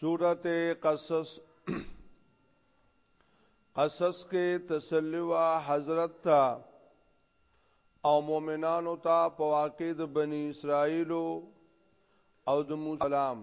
سورت قصص قصص کې تسلیوا حضرت تا او مؤمنانو ته په واقع د بنی اسرائیل او د موسی سلام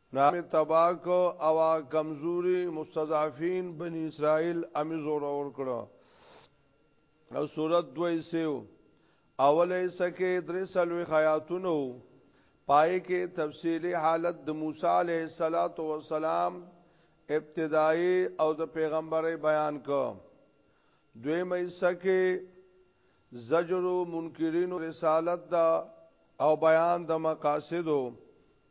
نام تباک او کمزوري مستضعفين بني اسرائيل امي زور اور کړو او صورت دوی سیو اوله سکه درې سلو خیاتونو پای کې تفصیلی حالت د موسی علیه الصلاۃ والسلام ابتدایي او د پیغمبري بیان کو دوی مې سکه زجر منکرین رسالت دا او بیان د مقاصدو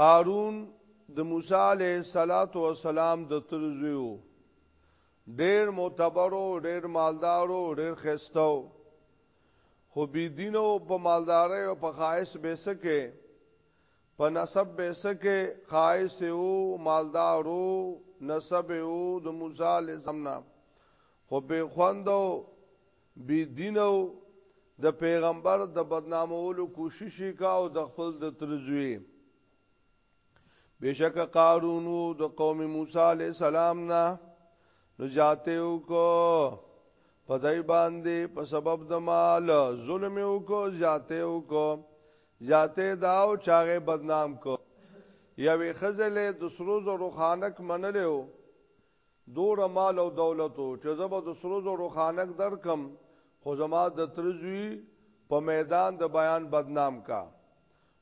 قارون د موسی علیه الصلاۃ والسلام د تر زویو ډیر معتبرو ډیر مالدارو ډیر خستو خو بی دینو په مالداري او په خایس به سکه په نسب به سکه خایس او مالدارو نسب او د موسی علیه السلام خو به خوندو بی دینو د پیغمبر د بدنامولو کوشش کا او د خپل د ترزوی بشک قارون د قوم موسی علی السلام نه نجاته وکړو پدای باندې په سبب د مال ظلم وکړو زیاته وکړو زیاته داو چاغه بدنام کو یوې خزلې د سرو زرو خانک منلو دومره مال او دولت و چې زه به د سرو زرو خانک درکړم خو زما د تره زوی په میدان د بیان بدنام کا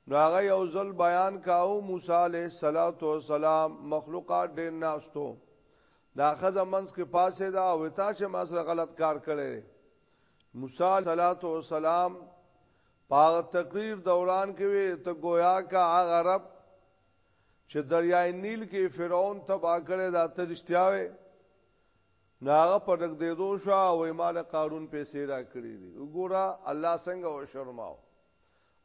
نو هغه یو ځل بیان کاو موسی علیه السلام مخلوقات ډېر ناستو دا خزه منس کې پاسه دا او تا چې ما سره غلط کار کړی موسی علیه السلام پاغ تقریر دوران کې وي ته گویا کا هغه رب چې دریای نیل کې فرعون تبا کړی دا ته رښتیا وې نو هغه په دغ دې دو شو او ایمال قارون پیسې را کړې دي وګوره الله څنګه او شرماو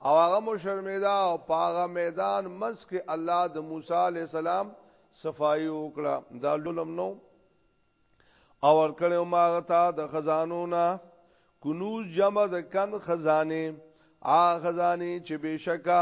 او هغه مو شرمیدا او پاغه میدان منځ کې الله د موسی علی السلام صفائی وکړه دا لولم نو او ور کړو ما غتا د خزانو نه کنوز جمع د کن خزانه آ خزانی چې بشکا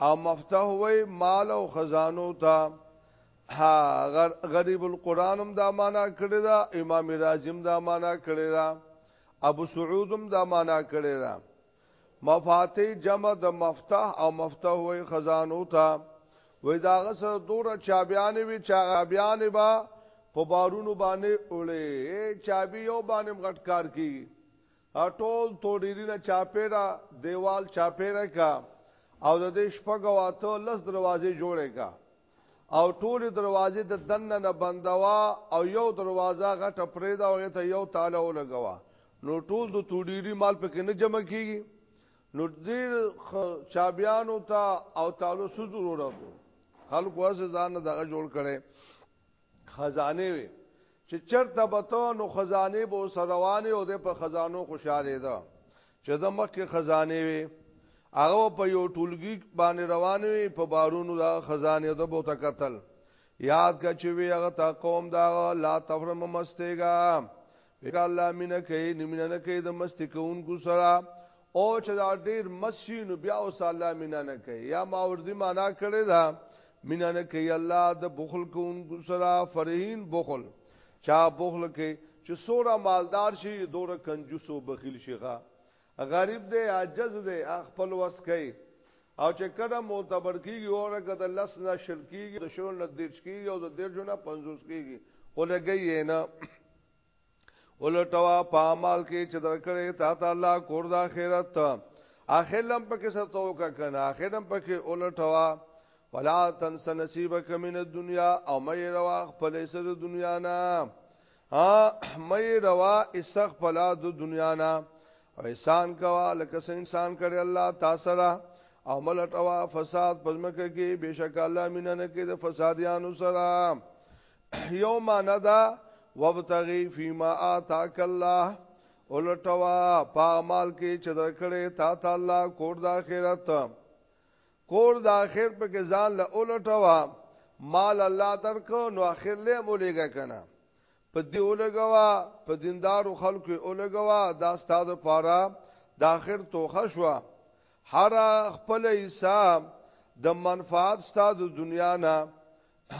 او مفتح وی مال او خزانو تا ها غریب القرآن هم دا معنا کړی دا امام رازی هم دا معنا کړی دا ابو سعود هم دا معنا کړی دا مفاتیح جمع د مفتح او مفتح وی خزانو تا وی دا غسر دور چابیانی وی چابیانی با په بارونو باندې اولې چابي یو باندې غټ کار کی ټول توريرينه چاپيره ديوال چاپيره کا او د دې شپږو اته لس دروازې جوړې کا او ټول دروازې د دننه نه بندوا او یو دروازه غټه پرې دا او ته یو تاله ولګوا نو ټول د توډيري مال پکې نه جمع کیږي نو ډیر چابیانو ته او تعالو سو ضرورت خلکو اسه ځان دغه جوړ کړي خزانه وي چې چرته بته نو خزانه به سروانه او د په خزانو خوشاله ده چې د مکه خزانه وي هغه په یو ټولګي باندې روان وي په بارونو دا خزانه ده بو تکتل یاد کا چې وی هغه تا قوم دا لا تفرم مستګا وګ الله مینه کوي نمینه نه کوي د مست کوونکو سره او چې دا ډیر مسین بیا او الله مینه نه کوي یا ماوردی معنا کړی دا مینه نه کوي الله د بخل کوونکو سره فرهین بخل چا بخل کوي چې سوره مالدار شي دوره کنجوسو بخیل شيغه غریب دی عاجز دی هغه خپل وس کوي او چې کله معتبر کیږي او هغه د لس نه شل کیږي د شلو نه دېرش کیږي او د دېرشو نه پنځوس کیږي خو لګي یې نه ولټوا په عمل کې چې درکړې تا ته الله کور د آخرت اخر لم پکې ستوک کنه اخر لم پکې ولټوا ولا تنس نصیبک من الدنیا او مې روا خپل سر دنیا نه ها مې روا اسخ پلا د دنیا نه او احسان کوا لکه څنګه انسان کړي الله تاسو سره او ملټوا فساد پزمکه کې بشک الله مینا نه کې د فسادیانو سره یوم ندا وابتغي فيما آتاك الله ولټوا پامال کې چې درکړې تا ته الله کور د اخرت کور د اخر په کې ځان له اولټوا مال الله درکو نو اخر له مولېګه کنه په دې اولګوا په دیندارو خلکو اولګوا دا ستاد پاره د اخر توخه شو هر خپل حساب د منفعت ستاد دنیا نه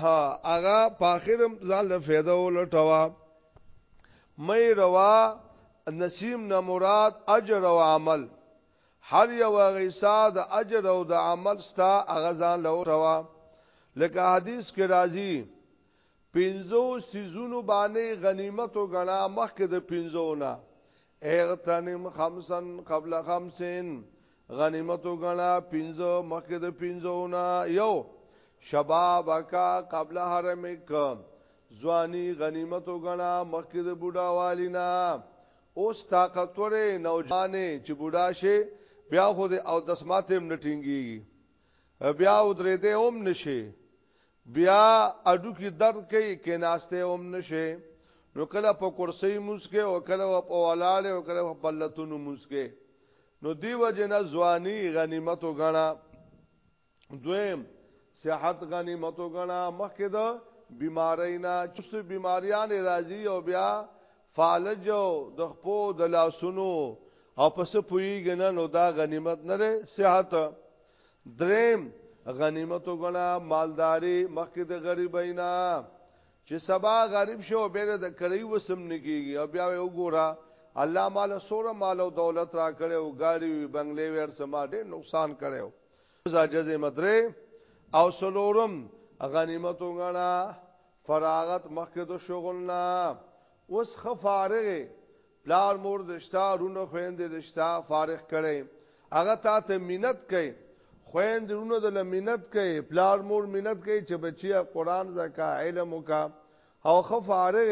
هغه په اخرم ځان له فایده ولټوا مې روا نسیم نه مراد اجر او عمل هر یوه غیصه د اجر او د عمل ستا هغه ځان له وروا لکه حدیث کې راځي پنځو سيزونو باندې غنیمت او غنا مخکې د پنځو نه اغتنم خمسن قبل خمسین غنیمت او غنا پنځو مخکې د پنځو نه یو شبابک قبل حرمک ځواني غنیمت او غنا مخکې د بوډا والینا اوس طاقتورې نوجوانې چې بوډا شي بیا خو دې او دسمات هم نټینګيږي بیا ودرې دې هم نشي بیا اډو کې درد کوي کې ناشته هم نشي نو کله په کرسي موسکه او کله په ولاله او کله په بلتونو موسکه نو دی وجنه ځواني غنیمت وګڼه دویم صحت غنیمت وګڼه مخکې د بیماری نه چې بیماریان راځي او بیا فالج او د خپو د لاسونو او پس پویږي نه نو دا غنیمت نه ده صحت دریم غنیمت وګڼه مالداری مخکې د غریبینا چې سبا غریب شو بیره د کړی وسم نکیږي او بیا وګوره الله مال سوره مال او دولت را کړو غاړي بنگلې ور سما ډېر نقصان کړو زاجز مدره او سلورم غنیمت وګڼا فراغت مخکې د شغل نه اوس خ فارغ پلار مور دشتا رونه خويند دشتا فارغ کړي هغه تا ته مينت کوي خويند رونه د مينت کوي پلار مور مينت کوي چې بچي قران زکا علم وکا او خو فارغ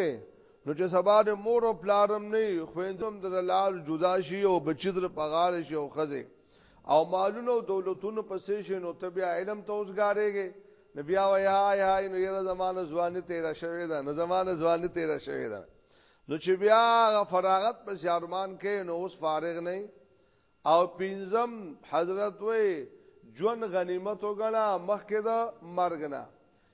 نو چې سبا د مور او پلارم نه خويندم د لار جدا شي او بچی در پغار شي او خزه او مالونه او دولتونه پسې شي نو ته بیا علم ته اوسګارېږي نبي او یا یا نو یره زمانه ځواني تیرا شوی ده نو زمانه ځواني تیرا شوی ده نو چې بیا فراغت په شارمان کې نو اوس فارغ نه او پینزم حضرت وې جون غنیمت وګڼه مخکې د مرګ نه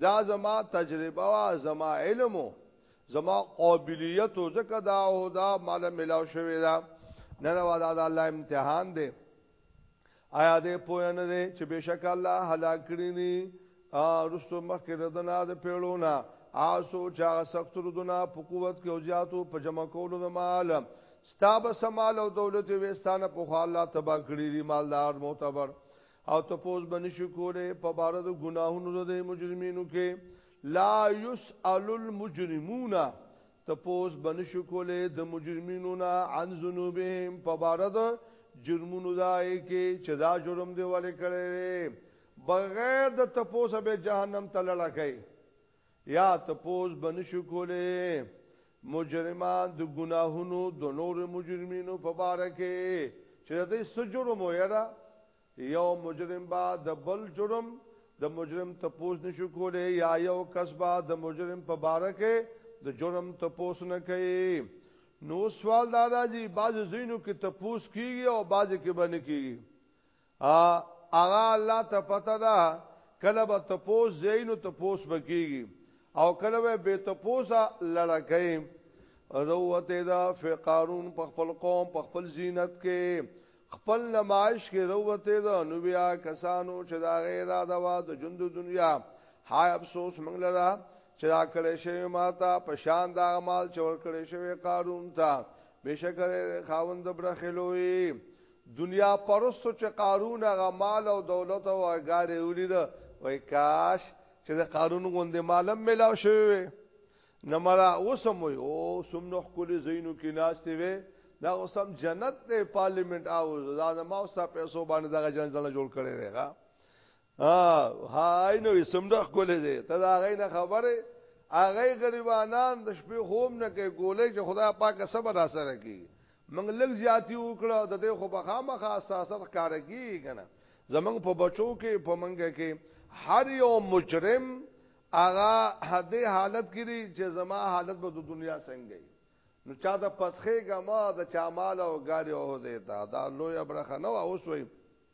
دا زما تجربه وه، زما علم و، زما قابلیت و، ځکه دا عهده ماله ملاو شوې ده، نن وا دا د الله امتحان دی. آیا دې پوه نه دی چې بشک الله هلاک کړی ني رستو مخکې ردنا د پیړونه آسو چا سخت ردنا په قوت کې او زیاتو په جمع کولو د مال ستاب سمال او دولت وستانه په خو الله تبا کړی دي مالدار معتبر او تپوس بنشو کوله په بار د ګناهونو د مجرمینو کې لا یسأل المجرمون تپوس بنشو کوله د مجرمینو نه عن ذنوبهم په بار د جرمونو دای کې چې دا جرم دی ولې کړی بغیر د تپوس به جهنم ته لړکای یا تپوس به نشو کولی مجرمان د ګناهونو د نور مجرمینو په باره کې چې د دې څه جرم ویرا یو مجرم با د بل جرم د مجرم تپوس نشو کولی یا یو کس با د مجرم په باره کې د جرم تپوس نه کوي نو سوال دا راځي بعض زینو کې تپوس کیږي او بعض کې باندې کیږي ا هغه الله ته پته ده کله به تپوس زینو تپوس بکیږي او کله به به تپوسا لړکې روته دا فقارون په خپل قوم په خپل زینت کې خپل نمایش کې روته دا نو بیا کسانو چې دا غیر دا وا د ژوند دنیا هاي افسوس موږ لره چې دا کړې شوی ماته په شان دا مال چې ور کړې شوی قارون ته بشکره خاوند برخلوي دنیا پرستو چې قارون هغه مال او دولت او ګاډی ولید وای کاش چې د قارون غوندې مالم ملاو شوی وي نمرا اوسم وي او سم نو خپل زینو کې ناشته وي دا اوسم جنت ته پارلیمنت او دا ما اوسه پیسو باندې دا جنت نه جوړ کړي دی ها هاي نو اسم د خپل دې ته دا غي نه خبره اغه غریبانان د شپې خوب نه کې ګولې چې خدا پاک صبر را سره کی منګ لګ زیاتی وکړه د دې خو بخامه خاصه اثر کار کی کنه زمنګ په بچو کې په منګ کې هر یو مجرم اغا هدې حالت کې چې زما حالت به د دنیا څنګه نو چا د پسخه ګما د چا مال او ګاډي او دیتا دا لوی برخه نو اوس وي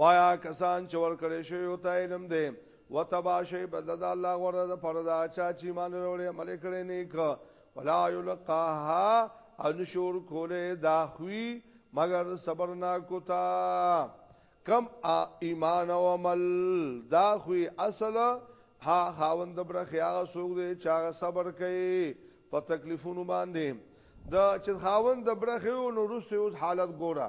وایا کسان چې ور کړی شوی او ته علم دی وتبا شی بدل د الله غره د پردا چا چې مان وروړي عمل کړي نیک ولا یلقاها او نشور کوله دا خوی مگر صبر نا کوتا کم ایمان او عمل دا خوی اصل ها خاوند برخه هغه سوق دی چې هغه صبر کوي په تکلیفونو باندې دا چې خاوند برخه او نورسته اوس حالت ګوره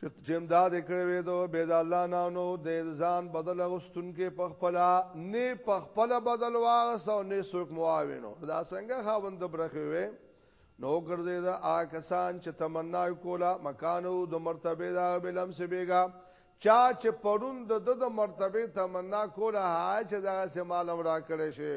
چې جیم دا د کړې وې دو بيد الله نه نو د ځان بدل غستون کې پخپلا نه پخپلا بدل واغس او نه څوک معاونو دا څنګه خاوند برخه وې نو ګرځي دا آکسان چې تمنا کولا مکانو د مرتبه دا بلم سي بیګا چا چې پرون د د مرتبه تمنا کولا ها چې دا سه مالم را کړې شي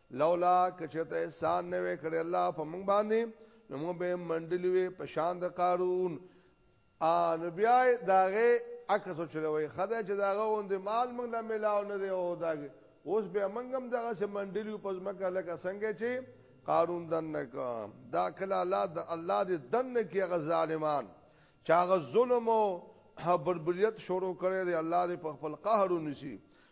لولا کچته احسان نه وکړي الله په موږ باندې نو موږ به منډلی وي په شان د قارون ا نبيای داغه عکس چلوي خدای چې داغه وند مال موږ نه ملاو نه دی او داغه اوس به موږ هم دغه سه منډلی په ځمکه لکه څنګه چې قارون دنک دا کله الله د الله دې دنک یې غزالمان چاغه ظلم او بربریت شروع کړي دی الله دې په خپل قهر ونشي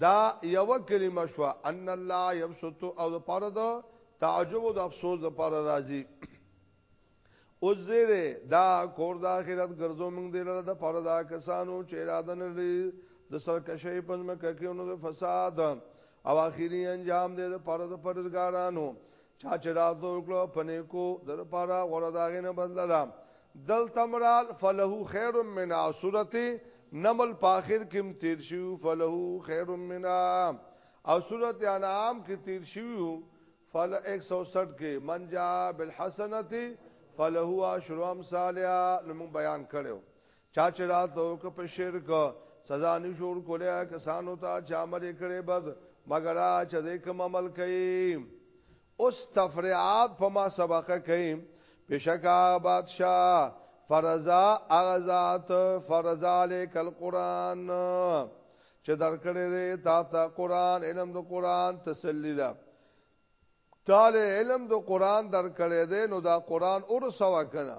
دا یو کلمه شو ان الله یبسط او د پاره د تعجب او د افسوس د پاره راځي او زیره دا کور د اخرت ګرځو موږ دې لره د پاره دا کسانو چې اراده نه لري د سرکشي پنځمه کې نو د فساد او اخیری انجام دې د پاره د پرزګارانو چا چې دا ته وکړو په نیکو د لپاره غوړه داغې نه بدللا دل تمرال فله خیر من صورت نمل پاخر کم تیر شو فله خیر من او صورت انعام کې تیر شو فل 160 کې من جا بالحسنتی فله عشر امثالها نو بیان کړو چا چې راته وک په شرک سزا نشور کولیا کسانو ته چې عمل کړي بد مگر چې دې کوم عمل کوي اوس تفریعات په ما سبقه کوي بشکا بادشاہ فرزا اغزات فرزا لیک القرآن چې درکړې دې تا ته قرآن علم د قرآن تسلی ده تعالی علم د قرآن درکړې دې نو دا قرآن اور سوا کنه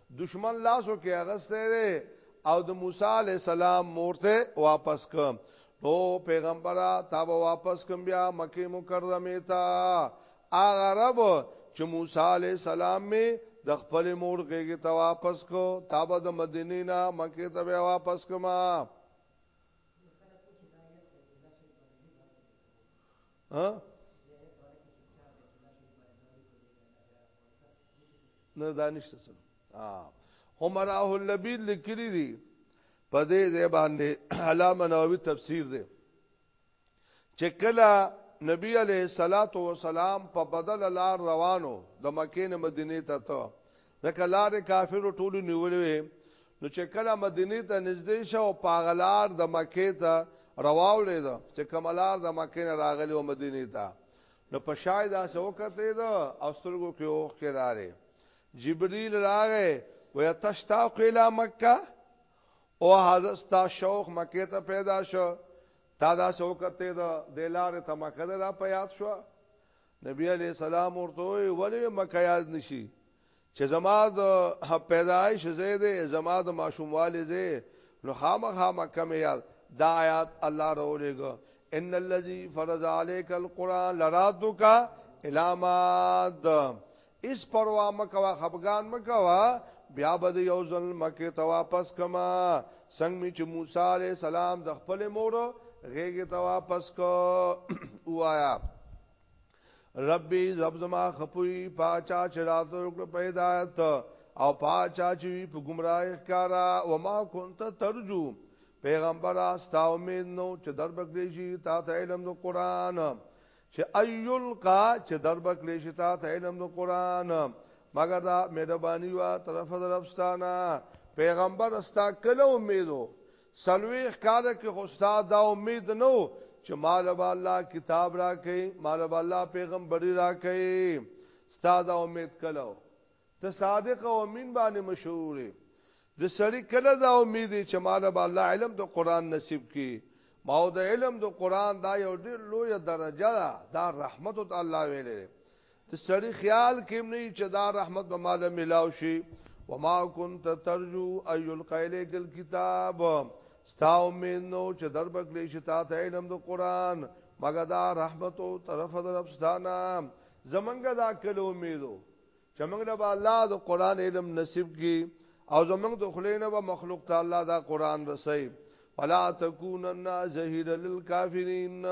دشمن لاسو کې اغسته دی او د موسی علی السلام مورته واپس ک نو پیغمبره تا به واپس کوم بیا مکه مکرمه تا اغه رب چې موسی علی السلام می د خپل مور غیږه ته واپس کو تا به د مدینې نه مکه ته بیا واپس کما ها نه دانشته سره ها همراه اللبید لکری دی په دې ځای باندې علامه نووي تفسیر دی چې کله نبی علیہ الصلات والسلام په بدل لار روانو د مکې نه مدینه ته ته د کلار کافر ټول نیولې نو چې کله مدینه ته نږدې شو په غلار د مکې ته رواولې ده چې کملار د مکې نه راغلی او مدینه ته نو په شای دا سو کته دا او سترګو کې اوخ کې راغې جبريل راغې ويا تشتاق الى مکه او حضرت تا شوق مکه ته پیدا شو تا دا سو کته دا د لار ته مکه دا پیاد شو نبی عليه السلام ورته وی ولې مکه یاد نشي چې زما د پیدایش زه دې زما د ماشوموالي زه نو خامخا مکه مې یاد دا آیات الله رولېګ ان الذي فرض عليك القران لرادك الى ماد اس پروا مکوا خفغان مکوا بیا بد یو ځل مکه ته واپس کما څنګه می چې موسی عليه السلام د خپل مور غېږه ته واپس کو وایا ربي زب زما خپوي پاچا چې راتو کړ په هدایت او پاچا چې په گمراهی ښکارا و ما كنت ترجو پیغمبر استا امید نو چې در بکړې شي تا ته علم د قران چې ايل کا چې در بکړې شي تا ته علم د قران مگر دا مهرباني وا طرف درفستانا پیغمبر استا کله امیدو څلوېښت کاله کې خو ستا دا امید نه و چې ما له به الله کتاب راکړي، ما له به الله پیغمبري راکړي، ستا دا امید کله و؟ ته صادق او امین باندې مشهور یې. د سړي کله دا امید یې چې ما له به الله علم د قرآن نصیب کړي؟ ما او د علم د قرآن دا یو ډېر لویه درجه ده، دا رحمت ته الله ویلې. د سړی خیال کې نه چې دا رحمت به مال ملاو شي وما كنت ترجو اي القيلك الكتاب ستا امید نو چې در بکلی شتا ته علم د قران مګه دا رحمت او طرف در افستانا زمنګ دا کله امیدو چې موږ له الله د قران علم نصیب کی او زمنګ د خلینو و مخلوق ته الله دا قران رسي ولا تکونن ظهیر للکافرین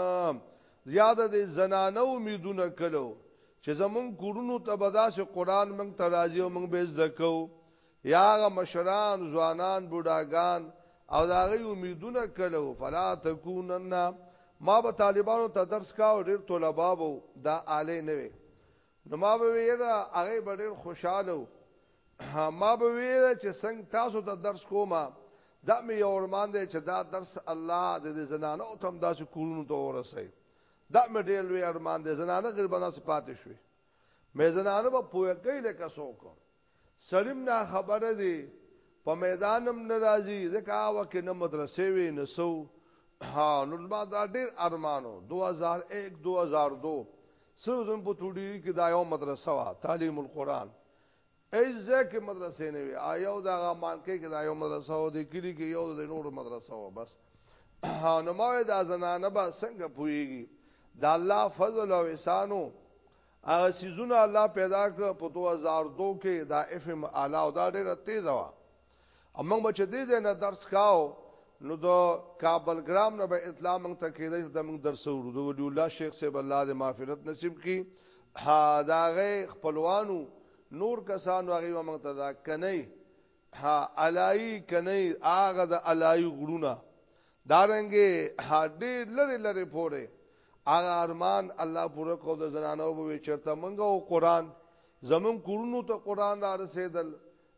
زیاده د زنانو امیدونه کلو چې زمون کورونو ته بداسه قران موږ ته راځي او موږ به زده کو یاغه مشران ځوانان بوډاګان او داغه امیدونه کلو فلا تکونن ما به طالبانو ته درس کاو ډیر طلبه وو دا آله نه وي نو ما به ویرا هغه ډیر خوشاله ما به ویل چې څنګه تاسو ته درس کوم دا مې یو ارمان دی چې دا درس الله د دې زنانه او تم داسې کورونو ته ورسوي دا مې ډېر لوی ارمان دی زنانه غریبانه سپاتې شوي مې زنانه په پوهه کې لکه څوک سلیم نه خبره دی په میدانم ناراضي ځکه هغه کې نه مدرسې وي نه سو ها نو ما دا ډېر ارمانو 2001 2002 سره زم په توډی کې دا یو مدرسه وا تعلیم القرآن ایز ځای کې مدرسې نه وي یو د هغه مانکې کې دا یو مدرسه و د کلي کې یو د نورو مدرسه و بس نو ما وې دا زنانه به څنګه پويږي دا الله فضل او احسانو هغه سيزونه الله پیدا کړ په 2002 کې دا اف ام اعلی او دا ډېره تیزه و امنګ بچ دې دې نه درس کاو نو د کابل ګرام نه به اطلاع مونږ ته کېدې چې مونږ درس ورو د ولی الله شیخ صاحب الله دې معافرت نصیب کړي ها داغه خپلوانو نور کسانو هغه مونږ ته دا کني ها الای کني هغه د الای غړونه دارنګې هډې لری لری پوره هغه ارمان الله پوره کو د زنانو به چرته مونږ او قران زمون کورونو ته قران را رسیدل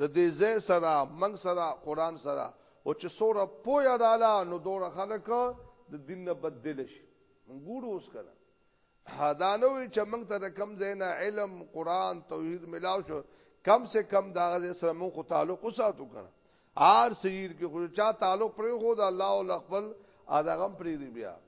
د دې ځای سره موږ سره قران سره او چې سوره پویا رااله نو دوره خلک د دین نه بدل شي موږ ګورو اوس کنه دا نو چې موږ ته د کم ځای نه علم قران توحید ملاو شو کم سے کم دا غزه سره موږ خو تعلق وساتو کنه آر سیر کې خو چا تعلق پرې خو د الله او خپل ادغم پرې دی بیا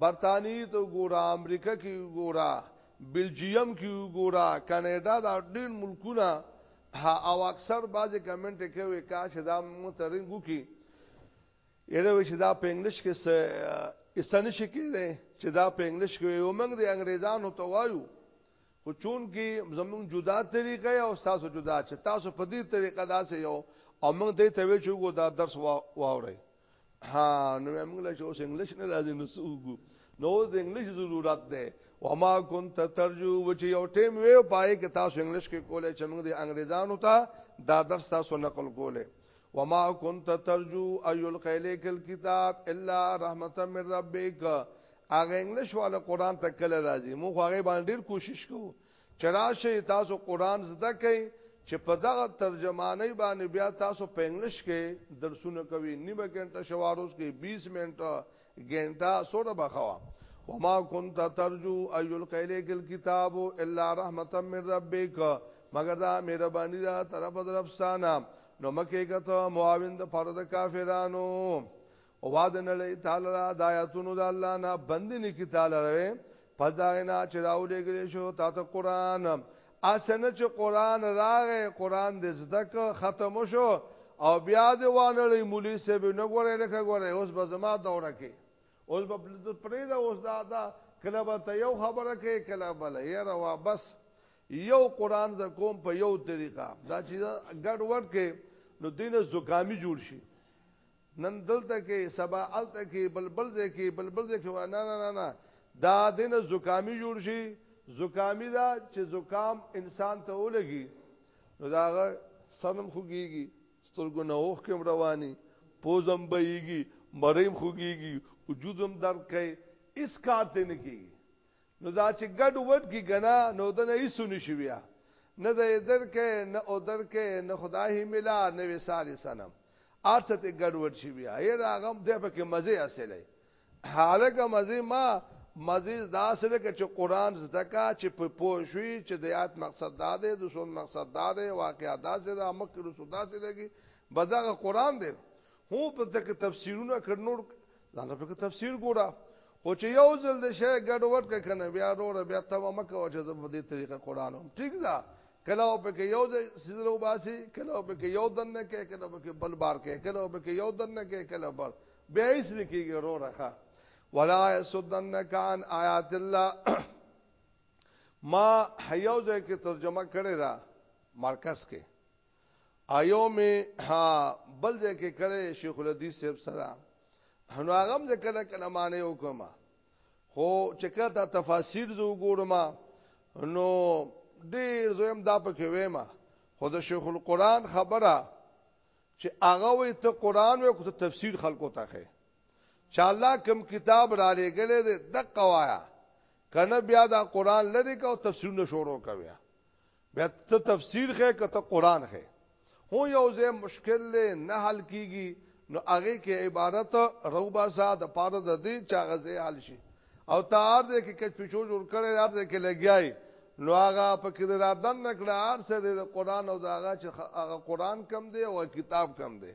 برتانیی ته وګوره امریکه کی وګوره بلجیم کی وګوره کاناډا دا ډیر ملکونه او اکثر بعضی کمنټ کوی کاش دا موږ ته رنګ وکی یره وی چې دا په انګلیش کې څه استنه شي کېږي چې دا په انګلیش کې یو موږ د انګریزانو ته وایو خو چون کې زموږ جدا طریقه او تاسو جدا چې تاسو په دې طریقه داسې یو او موږ دې ته وی چې وو دا درس واوري ها نو موږ له شو انګلیش نه راځي نو سوګو نو د انګلیش ضرورت ده و ما كنت ترجو و چې یو ټیم وی پای کې تاسو انګلیش کې کولای چې موږ د انګریزانو ته دا درس تاسو نقل کولای و ما كنت ترجو ايل قیلک الكتاب الا رحمت من ربک هغه انګلیش والا قران ته کله راځي موږ هغه باندې ډیر کوشش کوو چې راشئ تاسو قرآن زده کړئ چې په دغه ترجمانۍ باندې بیا تاسو په انګلیش کې درسونه کوي نیمه ګنټه شواروس کې 20 منټه ګنټه سوره بخوا وما كنت ترجو ايل قيلك الكتاب الا رحمتا من ربك مگر دا مهرباني دا طرف درفستانه نو مکه کته معاون د فرد کافرانو او واد نه لې تعالی را د آیاتونو د الله نه بندنی کی تعالی روي پس دا نه چې راولې ګلې شو تا ته قران اسنه چې قران راغې قران دې زده ک ختم شو او بیا دې وانه لې مولوی سه به نه ګورې لکه ګورې اوس به زما دوره کې اوس به پرې دا اوس دا دا کله به ته یو خبره کې کله بل یې روا بس یو قران ز کوم په یو طریقه دا چې ګډ وډ کې نو دینه زکامی جوړ شي نن دلته کې سبا الته کې بلبل ځای کې بلبل ځای کې نه نه نه نه دا دینه زکامی جوړ شي زکامی دا چې زکام انسان ته ولګي نو دا سنم خوږيږي سترګو نه اوخ کوم رواني پوزم بهيږي مریم خوږيږي وجودم درد کوي اس کار ته نه کیږي نو دا چې ګډ وډ کی ګنا نو دنه هیڅ نشي بیا نه د ادر کې نه اودر کې نه خدای ملا نه وساري سنم ارڅه ته ګډ وډ شي بیا یې دا غم د پکې مزه اصله حالکه مزه ما مزه دا سره کې چې قران زده کا چې په پوښوي چې د یاد مقصد دا دی د سون مقصد دا دی واقعا دا سره د مکه رسول دا سره کې بزاغه قران دی هو په تک تفسیرونه کړنور دا نه په تفسیر ګوره خو چې یو ځل د شی ګډ وډ ک کنه بیا وروره بیا تمه مکه او چې په دې طریقه قران هم ټیک ده کله په کې یو ځای سیدره وباسي کله په کې یو دنه کې کله په کې بل بار کې کله په کې یو دنه کې کله بل بیا یې سره کېږي وروره ښا ولا یسدنک عن آیات الله ما حیو ځای کې ترجمه کړی را مرکز کې ایو می ها بل ځای کې کړه شیخ الحدیث صاحب سره نو هغه هم ذکر کړه معنی وکم خو چې کړه تفاسیر زو ګورم نو ډیر زویم دا پکې وېم خو د شیخ القرآن خبره چې هغه وي ته قرآن وې کو ته تفسیر خلکو ته ښه چې الله کوم کتاب را لګلې د قوایا کنه بیا دا قرآن لری کو تفسیر نشورو کوي بیا ته تفسیر خې کته قران خې هو یو ځای مشکل له نه حل کیږي نو هغه کې عبارت روبا سا د پاره د دې چا غزه حل شي او تار دې کې کچ پښو جوړ کړي یار دې کې لګیای نو هغه په کې را دن نکړه هر څه د قران او د هغه چې هغه قران کم دی او کتاب کم دی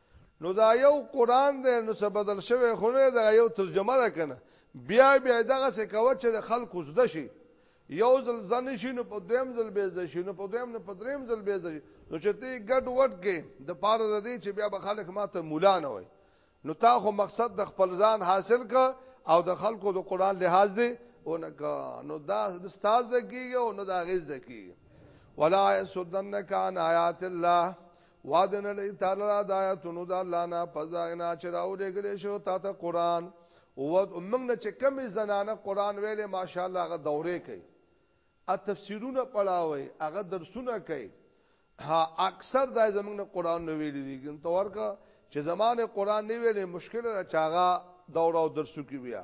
نو دا یو قران دی نو څه بدل شوی خو نه دا یو ترجمه ده کنه بیا بیا دغه څه کوي چې خلکو زده شي یو ځل ځن شي نو په دویم ځل به ځل شي نو په دویم نه په دریم ځل به ځل نو چې ته ګډ وډ کې د پاره د دې چې بیا به خلک ماته مولا نه وي نو تا خو مقصد د خپل ځان حاصل ک او د خلکو د قران لحاظ دی اونک نو دا د استاد د کیږي او نو دا غیز د کیږي ولا سدنک عن آیات الله وادن لري تعالی د آیاتونو د الله نه پزاینا چې راوړګل شو تا ته قران او موږ نه چې کمی زنانه قران ویلې ماشاءالله هغه دورې کوي ا تفسیرونه پڑھاوي هغه درسونه کوي ها اکثر د زمنګ نه قران نو ویلې دي ګن تور کا چې زمانه قران نه ویلې مشکل را چاغه دوره او درسو کې بیا